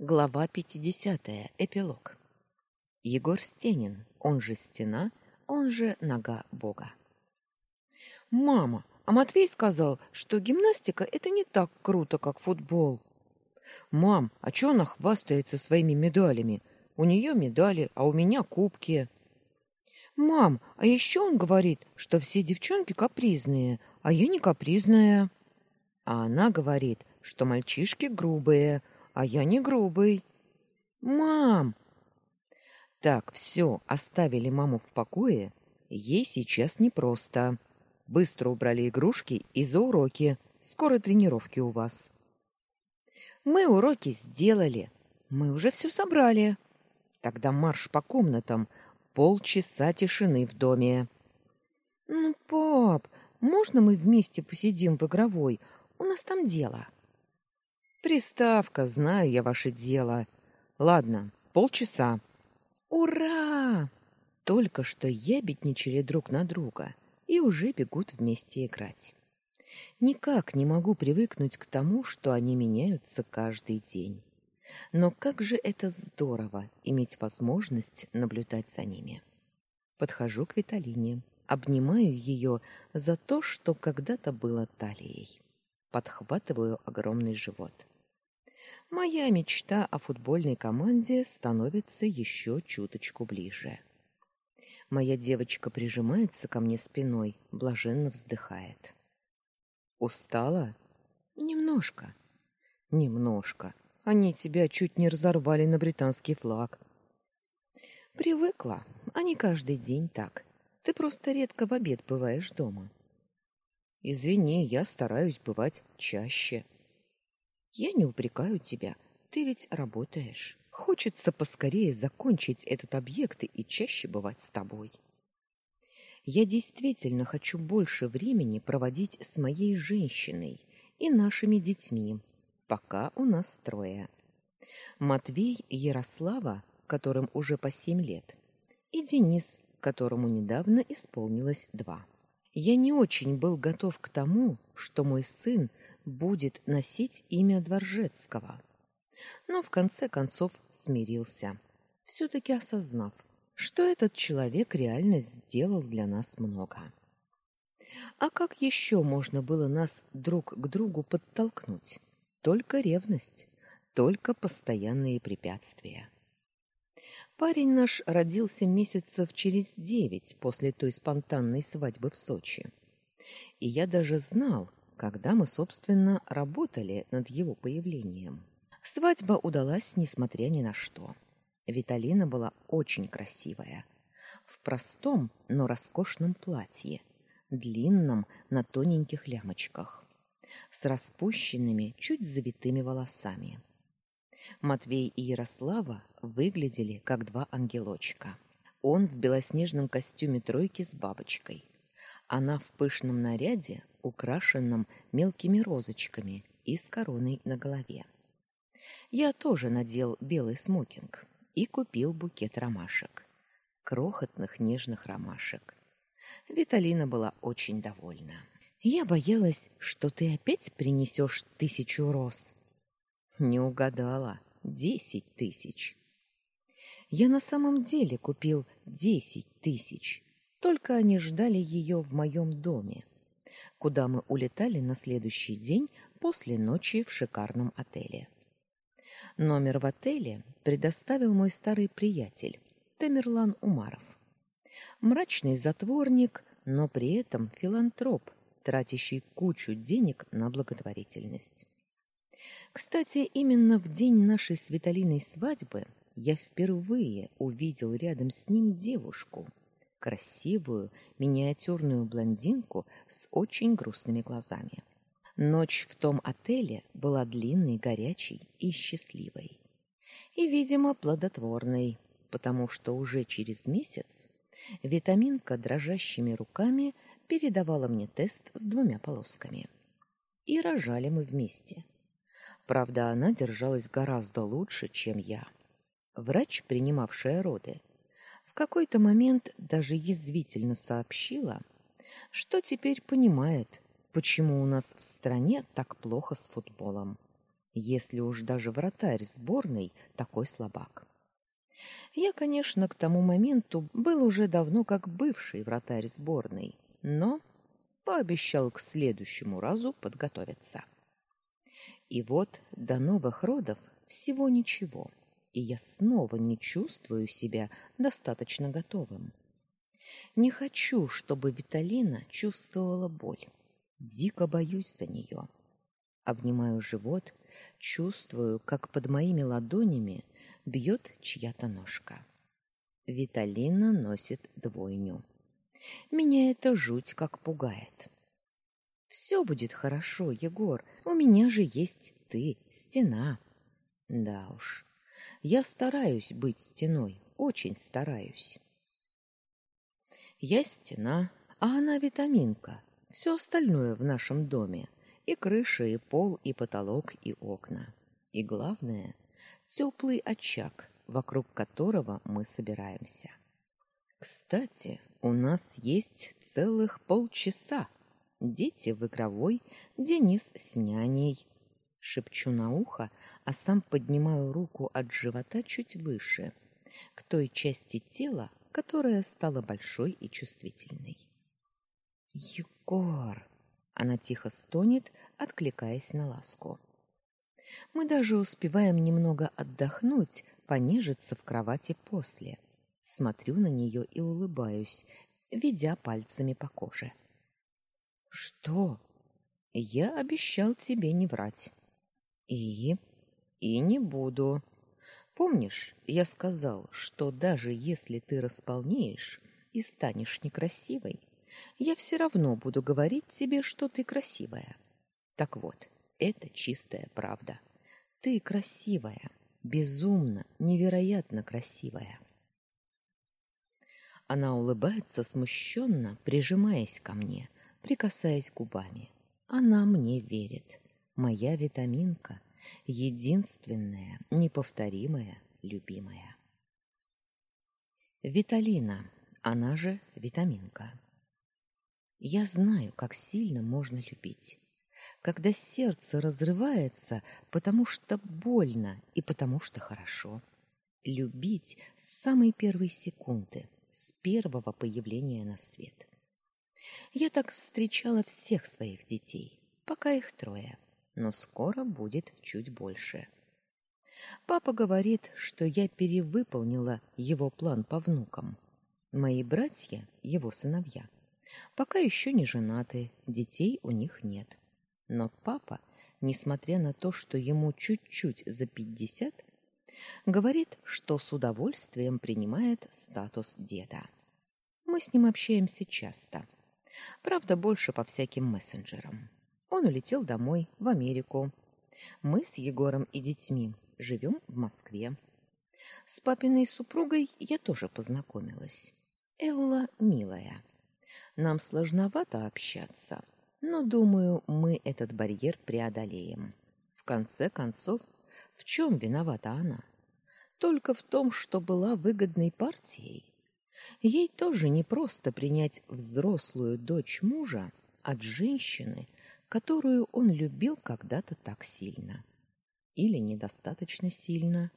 Глава 50. Эпилог. Егор Стенин, он же Стена, он же Нога Бога. Мама, а Матвей сказал, что гимнастика это не так круто, как футбол. Мам, а чё она хвастается своими медалями? У нее медали, а у меня кубки. Мам, а еще он говорит, что все девчонки капризные, а я не капризная. А она говорит, что мальчишки грубые, а я не грубый. Мам! Так, все, оставили маму в покое. Ей сейчас непросто. Быстро убрали игрушки и за уроки. Скоро тренировки у вас. Мы уроки сделали. Мы уже все собрали. Тогда марш по комнатам. Полчаса тишины в доме. Ну, пап, можно мы вместе посидим в игровой? У нас там дело. Приставка, знаю я ваше дело. Ладно, полчаса. Ура! Только что ябедничали друг на друга и уже бегут вместе играть. Никак не могу привыкнуть к тому, что они меняются каждый день. Но как же это здорово иметь возможность наблюдать за ними. Подхожу к Виталине, обнимаю ее за то, что когда-то было талией. Подхватываю огромный живот моя мечта о футбольной команде становится еще чуточку ближе. Моя девочка прижимается ко мне спиной, блаженно вздыхает. Устала? Немножко. Немножко. Они тебя чуть не разорвали на британский флаг. Привыкла. Они каждый день так. Ты просто редко в обед бываешь дома. Извини, я стараюсь бывать чаще. Я не упрекаю тебя. Ты ведь работаешь. Хочется поскорее закончить этот объект и чаще бывать с тобой. Я действительно хочу больше времени проводить с моей женщиной и нашими детьми, пока у нас трое. Матвей Ярослава, которым уже по семь лет, и Денис, которому недавно исполнилось два. Я не очень был готов к тому, что мой сын будет носить имя Дворжецкого. Но в конце концов смирился, все таки осознав, что этот человек реально сделал для нас много. А как еще можно было нас друг к другу подтолкнуть? Только ревность, только постоянные препятствия. Парень наш родился месяцев через девять после той спонтанной свадьбы в Сочи. И я даже знал, когда мы, собственно, работали над его появлением. Свадьба удалась, несмотря ни на что. Виталина была очень красивая. В простом, но роскошном платье, длинном, на тоненьких лямочках, с распущенными, чуть завитыми волосами. Матвей и Ярослава выглядели как два ангелочка. Он в белоснежном костюме тройки с бабочкой. Она в пышном наряде, украшенном мелкими розочками и с короной на голове. Я тоже надел белый смокинг и купил букет ромашек. Крохотных нежных ромашек. Виталина была очень довольна. Я боялась, что ты опять принесешь тысячу роз. Не угадала. Десять тысяч. Я на самом деле купил десять тысяч. Только они ждали ее в моем доме куда мы улетали на следующий день после ночи в шикарном отеле. Номер в отеле предоставил мой старый приятель Тамерлан Умаров. Мрачный затворник, но при этом филантроп, тратящий кучу денег на благотворительность. Кстати, именно в день нашей с Виталиной свадьбы я впервые увидел рядом с ним девушку, красивую, миниатюрную блондинку с очень грустными глазами. Ночь в том отеле была длинной, горячей и счастливой. И, видимо, плодотворной, потому что уже через месяц витаминка дрожащими руками передавала мне тест с двумя полосками. И рожали мы вместе. Правда, она держалась гораздо лучше, чем я. Врач, принимавшая роды, какой-то момент даже язвительно сообщила, что теперь понимает, почему у нас в стране так плохо с футболом. если уж даже вратарь сборной такой слабак. Я, конечно, к тому моменту был уже давно как бывший вратарь сборной, но пообещал к следующему разу подготовиться. И вот до новых родов всего ничего, и я снова не чувствую себя достаточно готовым. Не хочу, чтобы Виталина чувствовала боль. Дико боюсь за нее. Обнимаю живот, чувствую, как под моими ладонями бьет чья-то ножка. Виталина носит двойню. Меня это жуть как пугает. Все будет хорошо, Егор. У меня же есть ты, стена. Да уж. Я стараюсь быть стеной, очень стараюсь. Я стена, а она витаминка. Все остальное в нашем доме: и крыша, и пол, и потолок, и окна. И главное теплый очаг, вокруг которого мы собираемся. Кстати, у нас есть целых полчаса. Дети в игровой, Денис с няней. Шепчу на ухо, а сам поднимаю руку от живота чуть выше, к той части тела, которая стала большой и чувствительной. Егор, она тихо стонет, откликаясь на ласку. Мы даже успеваем немного отдохнуть, понежиться в кровати после. Смотрю на нее и улыбаюсь, ведя пальцами по коже. Что? Я обещал тебе не врать. И и не буду. Помнишь, я сказал, что даже если ты располнеешь и станешь некрасивой, я все равно буду говорить тебе, что ты красивая. Так вот, это чистая правда. Ты красивая, безумно, невероятно красивая. Она улыбается смущенно, прижимаясь ко мне, прикасаясь губами. Она мне верит. Моя витаминка, единственная, неповторимая, любимая. Виталина, она же витаминка. Я знаю, как сильно можно любить. Когда сердце разрывается, потому что больно и потому что хорошо. Любить с самой первой секунды, с первого появления на свет. Я так встречала всех своих детей, пока их трое, но скоро будет чуть больше. Папа говорит, что я перевыполнила его план по внукам. Мои братья, его сыновья, Пока еще не женаты, детей у них нет. Но папа, несмотря на то, что ему чуть-чуть за пятьдесят, говорит, что с удовольствием принимает статус деда. Мы с ним общаемся часто. Правда, больше по всяким мессенджерам. Он улетел домой, в Америку. Мы с Егором и детьми живем в Москве. С папиной супругой я тоже познакомилась. Элла милая. Нам сложновато общаться, но, думаю, мы этот барьер преодолеем. В конце концов, в чем виновата она? Только в том, что была выгодной партией. Ей тоже не просто принять взрослую дочь мужа от женщины, которую он любил когда-то так сильно. Или недостаточно сильно.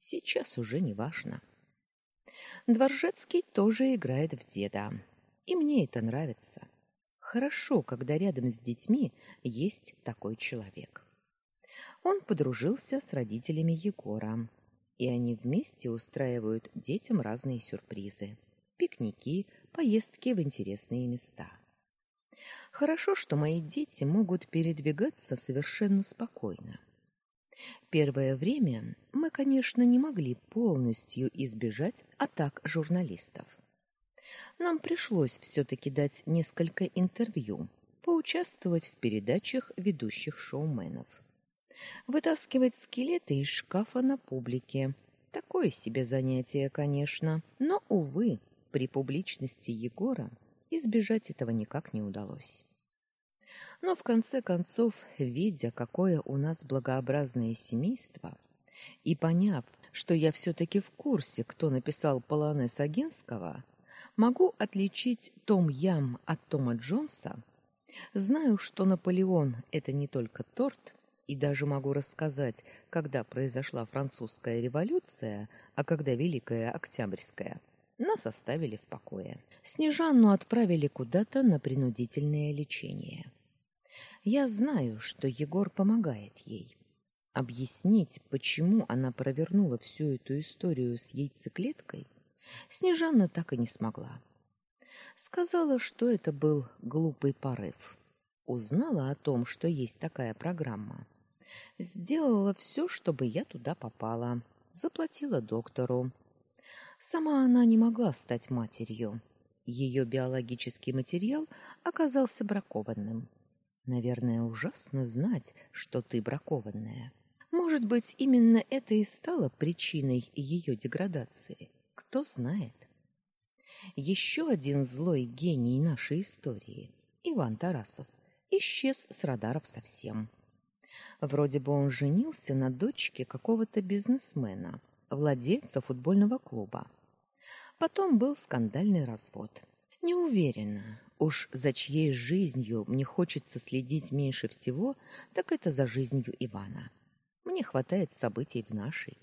Сейчас уже не важно. Дворжецкий тоже играет в деда. И мне это нравится. Хорошо, когда рядом с детьми есть такой человек. Он подружился с родителями Егора, и они вместе устраивают детям разные сюрпризы: пикники, поездки в интересные места. Хорошо, что мои дети могут передвигаться совершенно спокойно. Первое время мы, конечно, не могли полностью избежать атак журналистов нам пришлось все-таки дать несколько интервью, поучаствовать в передачах ведущих шоуменов. Вытаскивать скелеты из шкафа на публике. Такое себе занятие, конечно, но, увы, при публичности Егора избежать этого никак не удалось. Но в конце концов, видя, какое у нас благообразное семейство, и поняв, что я все-таки в курсе, кто написал полонез Агинского, Могу отличить Том Ям от Тома Джонса. Знаю, что Наполеон это не только торт, и даже могу рассказать, когда произошла французская революция, а когда Великая Октябрьская. Нас оставили в покое. Снежанну отправили куда-то на принудительное лечение. Я знаю, что Егор помогает ей. Объяснить, почему она провернула всю эту историю с яйцеклеткой, Снежанна так и не смогла. Сказала, что это был глупый порыв. Узнала о том, что есть такая программа. Сделала все, чтобы я туда попала. Заплатила доктору. Сама она не могла стать матерью. Ее биологический материал оказался бракованным. Наверное, ужасно знать, что ты бракованная. Может быть, именно это и стало причиной ее деградации. Кто знает. Еще один злой гений нашей истории, Иван Тарасов, исчез с радаров совсем. Вроде бы он женился на дочке какого-то бизнесмена, владельца футбольного клуба. Потом был скандальный развод. Не уверена, уж за чьей жизнью мне хочется следить меньше всего, так это за жизнью Ивана. Мне хватает событий в нашей.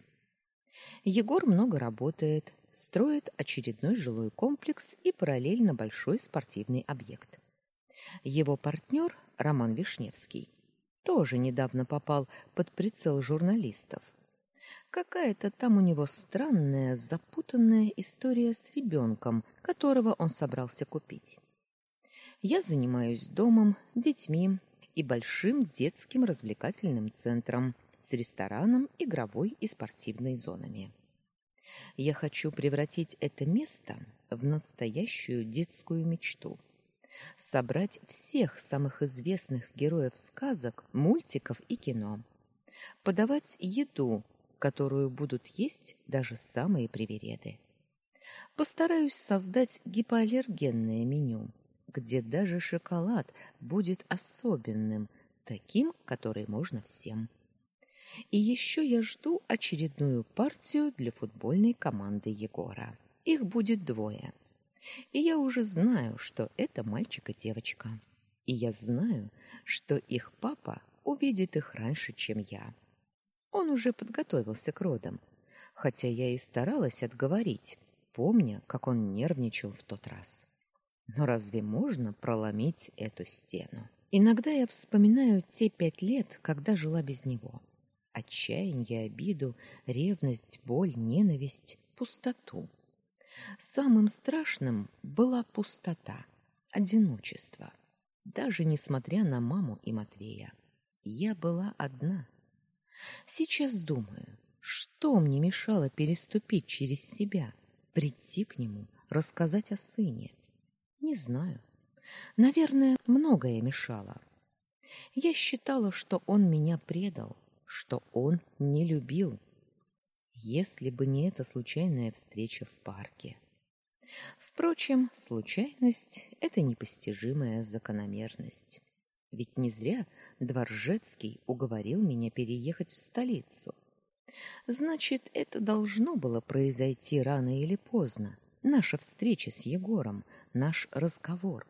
Егор много работает, строит очередной жилой комплекс и параллельно большой спортивный объект. Его партнер Роман Вишневский тоже недавно попал под прицел журналистов. Какая-то там у него странная, запутанная история с ребенком, которого он собрался купить. Я занимаюсь домом, детьми и большим детским развлекательным центром с рестораном, игровой и спортивной зонами. Я хочу превратить это место в настоящую детскую мечту. Собрать всех самых известных героев сказок, мультиков и кино. Подавать еду, которую будут есть даже самые привереды. Постараюсь создать гипоаллергенное меню, где даже шоколад будет особенным, таким, который можно всем. И еще я жду очередную партию для футбольной команды Егора. Их будет двое. И я уже знаю, что это мальчик и девочка. И я знаю, что их папа увидит их раньше, чем я. Он уже подготовился к родам, хотя я и старалась отговорить, помня, как он нервничал в тот раз. Но разве можно проломить эту стену? Иногда я вспоминаю те пять лет, когда жила без него отчаяние, обиду, ревность, боль, ненависть, пустоту. Самым страшным была пустота, одиночество. Даже несмотря на маму и Матвея, я была одна. Сейчас думаю, что мне мешало переступить через себя, прийти к нему, рассказать о сыне? Не знаю. Наверное, многое мешало. Я считала, что он меня предал, что он не любил, если бы не эта случайная встреча в парке. Впрочем, случайность — это непостижимая закономерность. Ведь не зря Дворжецкий уговорил меня переехать в столицу. Значит, это должно было произойти рано или поздно, наша встреча с Егором, наш разговор.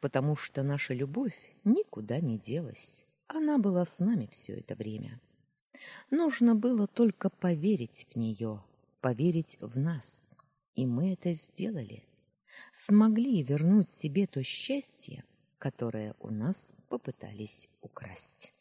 Потому что наша любовь никуда не делась. Она была с нами все это время. Нужно было только поверить в нее, поверить в нас. И мы это сделали. Смогли вернуть себе то счастье, которое у нас попытались украсть.